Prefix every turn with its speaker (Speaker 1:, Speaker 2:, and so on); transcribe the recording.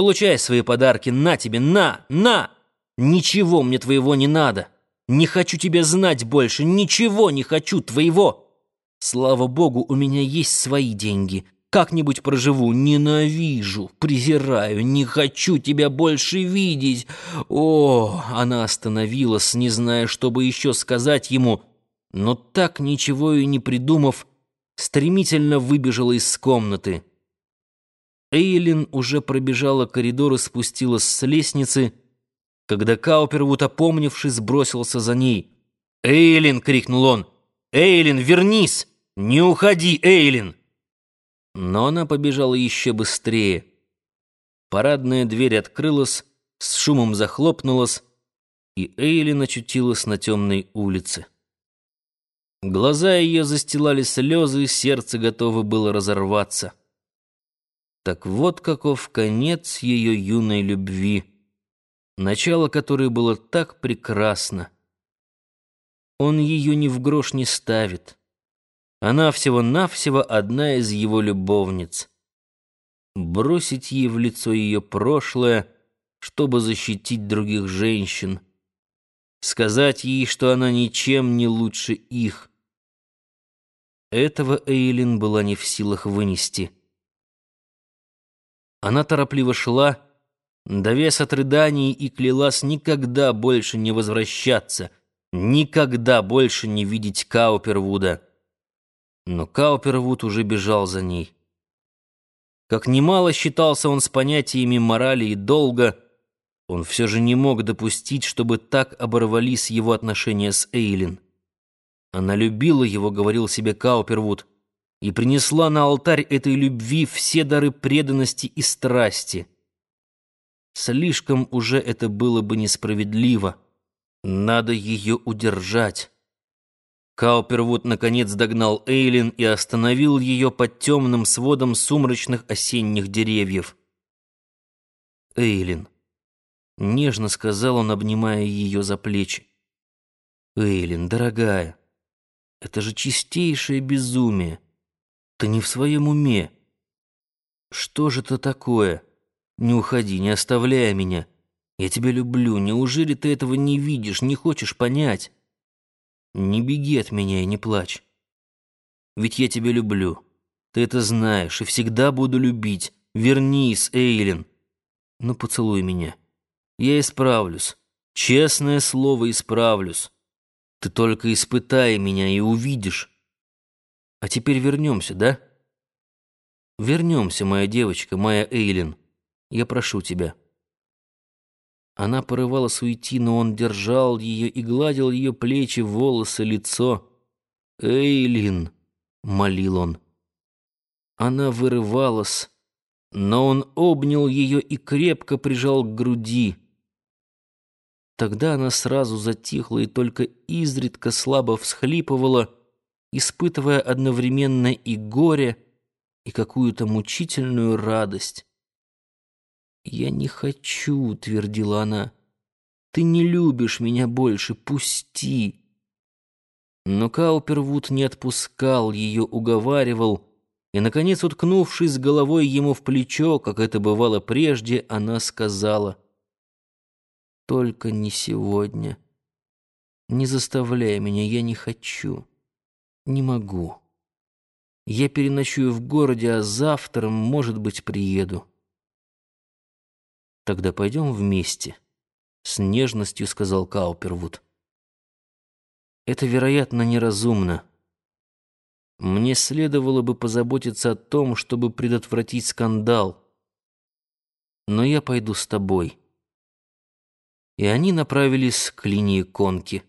Speaker 1: Получай свои подарки, на тебе, на, на! Ничего мне твоего не надо. Не хочу тебя знать больше, ничего не хочу твоего. Слава богу, у меня есть свои деньги. Как-нибудь проживу. Ненавижу, презираю, не хочу тебя больше видеть. О, она остановилась, не зная, что бы еще сказать ему, но так ничего и не придумав, стремительно выбежала из комнаты. Эйлин уже пробежала коридор и спустилась с лестницы, когда Каупервуд, опомнившись, бросился за ней. «Эйлин!» — крикнул он. «Эйлин, вернись! Не уходи, Эйлин!» Но она побежала еще быстрее. Парадная дверь открылась, с шумом захлопнулась, и Эйлин очутилась на темной улице. Глаза ее застилали слезы, сердце готово было разорваться. Так вот каков конец ее юной любви, начало которой было так прекрасно. Он ее ни в грош не ставит. Она всего-навсего одна из его любовниц. Бросить ей в лицо ее прошлое, чтобы защитить других женщин. Сказать ей, что она ничем не лучше их. Этого Эйлин была не в силах вынести. Она торопливо шла, давясь от рыданий, и клялась никогда больше не возвращаться, никогда больше не видеть Каупервуда. Но Каупервуд уже бежал за ней. Как немало считался он с понятиями морали и долга, он все же не мог допустить, чтобы так оборвались его отношения с Эйлин. Она любила его, говорил себе Каупервуд, и принесла на алтарь этой любви все дары преданности и страсти. Слишком уже это было бы несправедливо. Надо ее удержать. Каупервуд наконец догнал Эйлин и остановил ее под темным сводом сумрачных осенних деревьев. «Эйлин», — нежно сказал он, обнимая ее за плечи. «Эйлин, дорогая». Это же чистейшее безумие. Ты не в своем уме. Что же это такое? Не уходи, не оставляй меня. Я тебя люблю. Неужели ты этого не видишь, не хочешь понять? Не беги от меня и не плачь. Ведь я тебя люблю. Ты это знаешь и всегда буду любить. Вернись, Эйлин. Ну, поцелуй меня. Я исправлюсь. Честное слово, исправлюсь. Ты только испытай меня и увидишь. А теперь вернемся, да? Вернемся, моя девочка, моя Эйлин. Я прошу тебя. Она порывалась уйти, но он держал ее и гладил ее плечи, волосы, лицо. «Эйлин!» — молил он. Она вырывалась, но он обнял ее и крепко прижал к груди. Тогда она сразу затихла и только изредка слабо всхлипывала, испытывая одновременно и горе, и какую-то мучительную радость. «Я не хочу», — твердила она. «Ты не любишь меня больше, пусти». Но Каупервуд не отпускал ее, уговаривал, и, наконец, уткнувшись головой ему в плечо, как это бывало прежде, она сказала — только не сегодня. Не заставляй меня, я не хочу. Не могу. Я переночую в городе, а завтра, может быть, приеду. Тогда пойдем вместе, — с нежностью сказал Каупервуд. Это, вероятно, неразумно. Мне следовало бы позаботиться о том, чтобы предотвратить скандал. Но я пойду с тобой и они направились к линии конки.